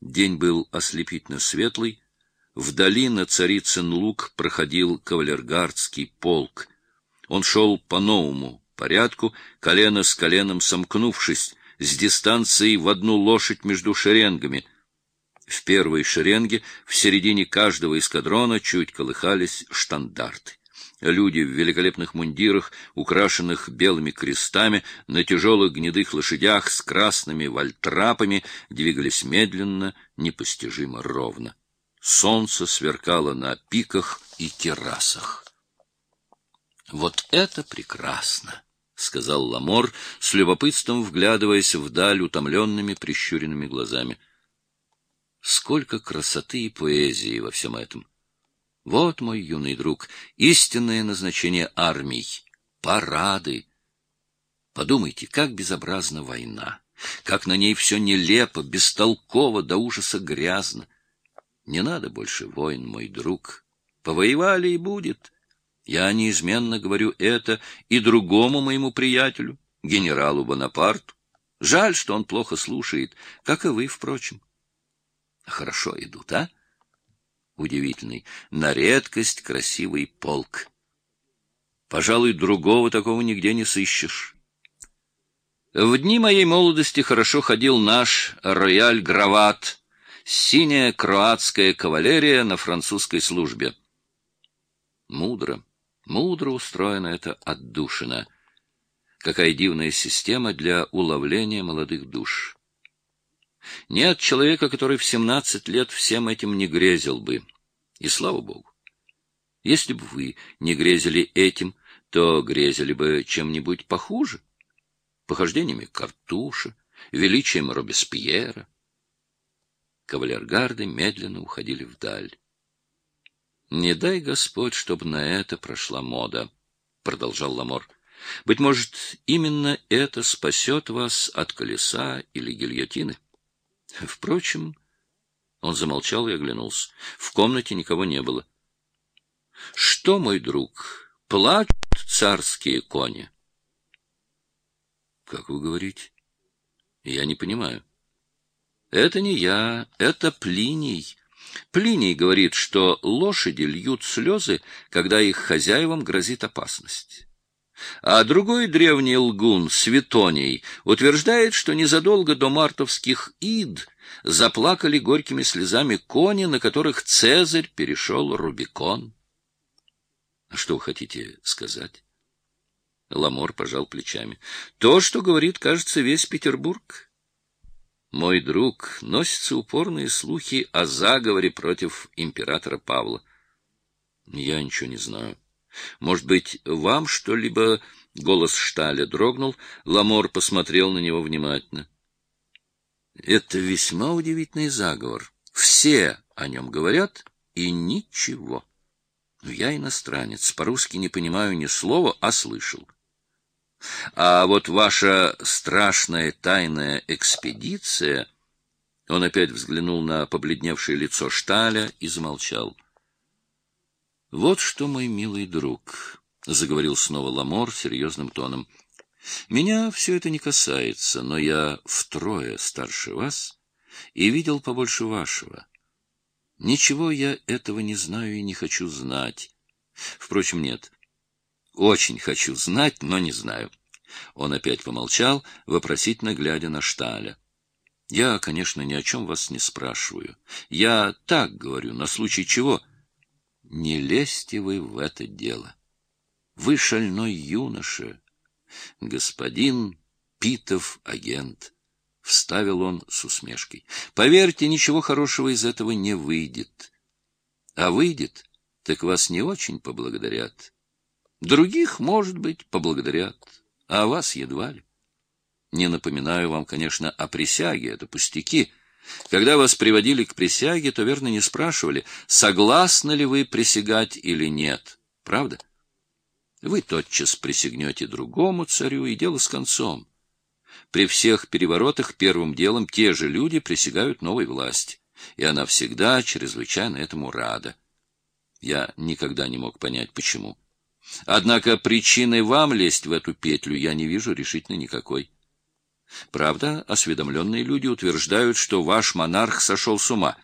День был ослепительно светлый. Вдали на Царицын луг проходил кавалергардский полк. Он шел по новому порядку, колено с коленом сомкнувшись, с дистанцией в одну лошадь между шеренгами. В первой шеренге в середине каждого эскадрона чуть колыхались штандарты. Люди в великолепных мундирах, украшенных белыми крестами, на тяжелых гнедых лошадях с красными вальтрапами двигались медленно, непостижимо ровно. Солнце сверкало на пиках и террасах. Вот это прекрасно! — сказал Ламор, с любопытством вглядываясь вдаль утомленными прищуренными глазами. — Сколько красоты и поэзии во всем этом! Вот, мой юный друг, истинное назначение армий — парады. Подумайте, как безобразна война, как на ней все нелепо, бестолково, до ужаса грязно. Не надо больше войн, мой друг. Повоевали и будет. Я неизменно говорю это и другому моему приятелю, генералу Бонапарту. Жаль, что он плохо слушает, как и вы, впрочем. Хорошо идут, а? Удивительный, на редкость красивый полк. Пожалуй, другого такого нигде не сыщешь. В дни моей молодости хорошо ходил наш рояль-грават, синяя кроатская кавалерия на французской службе. Мудро, мудро устроена эта отдушина. Какая дивная система для уловления молодых душ. Нет человека, который в семнадцать лет всем этим не грезил бы. И слава богу. Если бы вы не грезили этим, то грезили бы чем-нибудь похуже. Похождениями Картуша, величием Робеспьера. Кавалергарды медленно уходили вдаль. «Не дай Господь, чтобы на это прошла мода», — продолжал Ламор. «Быть может, именно это спасет вас от колеса или гильотины?» Впрочем, он замолчал и оглянулся. В комнате никого не было. — Что, мой друг, плачут царские кони? — Как вы говорите? — Я не понимаю. — Это не я, это Плиний. Плиний говорит, что лошади льют слезы, когда их хозяевам грозит опасность. А другой древний лгун, Светоний, утверждает, что незадолго до мартовских ид заплакали горькими слезами кони, на которых Цезарь перешел Рубикон. А что вы хотите сказать? Ламор пожал плечами. То, что говорит, кажется, весь Петербург. Мой друг, носятся упорные слухи о заговоре против императора Павла. Я ничего не знаю. Может быть, вам что-либо... Голос Шталя дрогнул, Ламор посмотрел на него внимательно. Это весьма удивительный заговор. Все о нем говорят, и ничего. Но я иностранец, по-русски не понимаю ни слова, а слышал. А вот ваша страшная тайная экспедиция... Он опять взглянул на побледневшее лицо Шталя и замолчал. — Вот что, мой милый друг, — заговорил снова Ламор серьезным тоном, — меня все это не касается, но я втрое старше вас и видел побольше вашего. Ничего я этого не знаю и не хочу знать. Впрочем, нет. Очень хочу знать, но не знаю. Он опять помолчал, вопросительно глядя на Шталя. Я, конечно, ни о чем вас не спрашиваю. Я так говорю, на случай чего — не лезьте вы в это дело. Вы шальной юноша, господин Питов агент, — вставил он с усмешкой. Поверьте, ничего хорошего из этого не выйдет. А выйдет, так вас не очень поблагодарят. Других, может быть, поблагодарят, а вас едва ли. Не напоминаю вам, конечно, о присяге, это пустяки — когда вас приводили к присяге, то верно не спрашивали, согласны ли вы присягать или нет. Правда? Вы тотчас присягнете другому царю, и дело с концом. При всех переворотах первым делом те же люди присягают новой власти, и она всегда чрезвычайно этому рада. Я никогда не мог понять, почему. Однако причины вам лезть в эту петлю я не вижу решительно никакой. Правда, осведомленные люди утверждают, что ваш монарх сошел с ума.